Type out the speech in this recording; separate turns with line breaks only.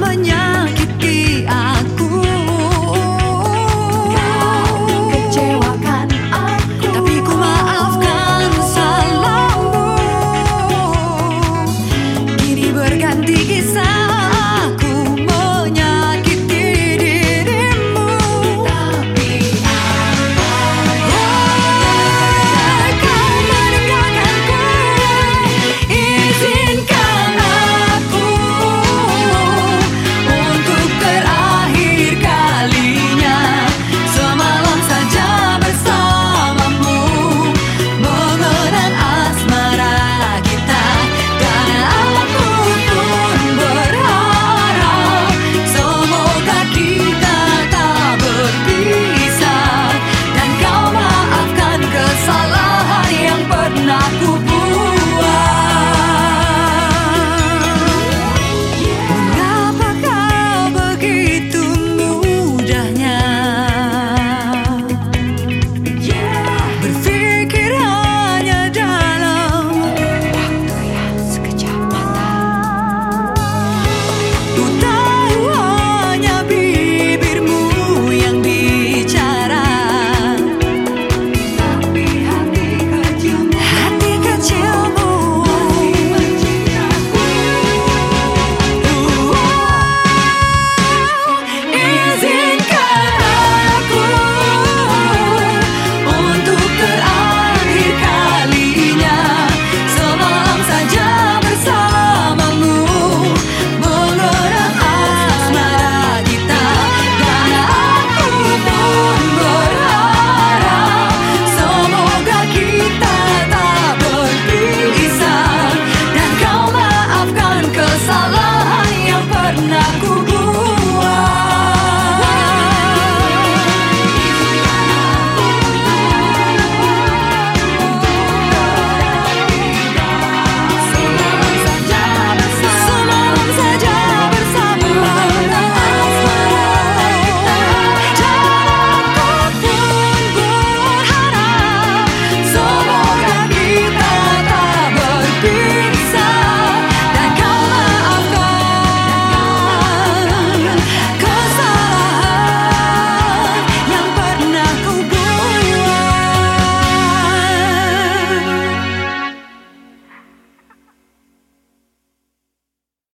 mañana.